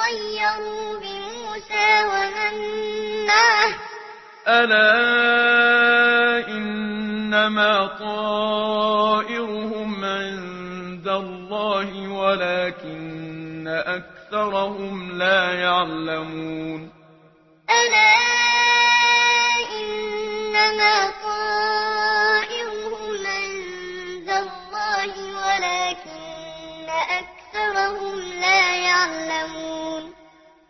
طيروا بموسى ومن معه ألا إنما طائرهم عند الله ولكن أكثرهم لا يعلمون. ألا إنما طائرهم عند الله ولكن أكثرهم لا يعلمون.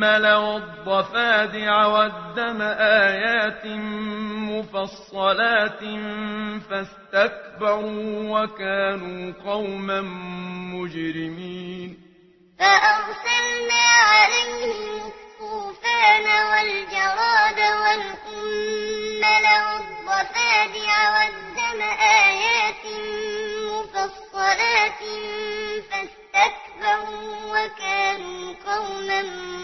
لو الضفادع والدم آيات مفصلات فاستكبروا وكانوا قوما مجرمين. فأرسلنا عليهم الطوفان والجراد والقمل والضفادع والدم آيات مفصلات فاستكبروا وكانوا قوما مجرمين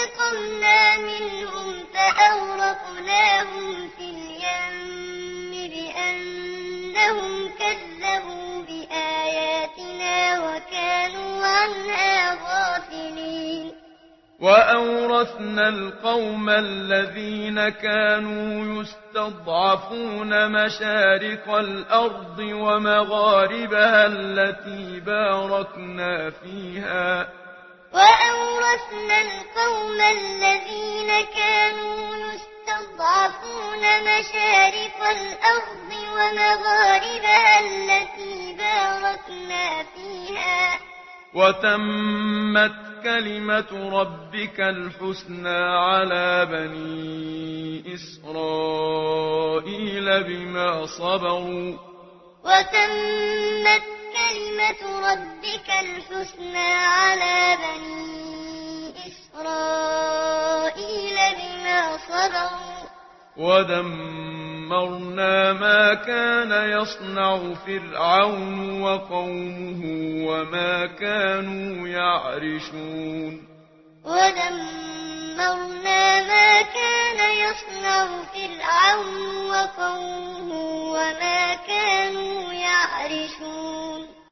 وأورثنا القوم الذين كانوا يستضعفون مشارق الأرض ومغاربها التي باركنا فيها وأورثنا القوم الذين كانوا يستضعفون مشارق الأرض ومغاربها التي باركنا فيها وتمت كلمة ربك الحسنى على بني إسرائيل بما صبروا. وتمت كلمة ربك الحسنى على بني إسرائيل بما صبروا. ودمرنا دمرنا ما كان يصنع فرعون وقومه وما كانوا يعرشون. ودمرنا ما كان يصنع فرعون وقومه وما كانوا يعرشون.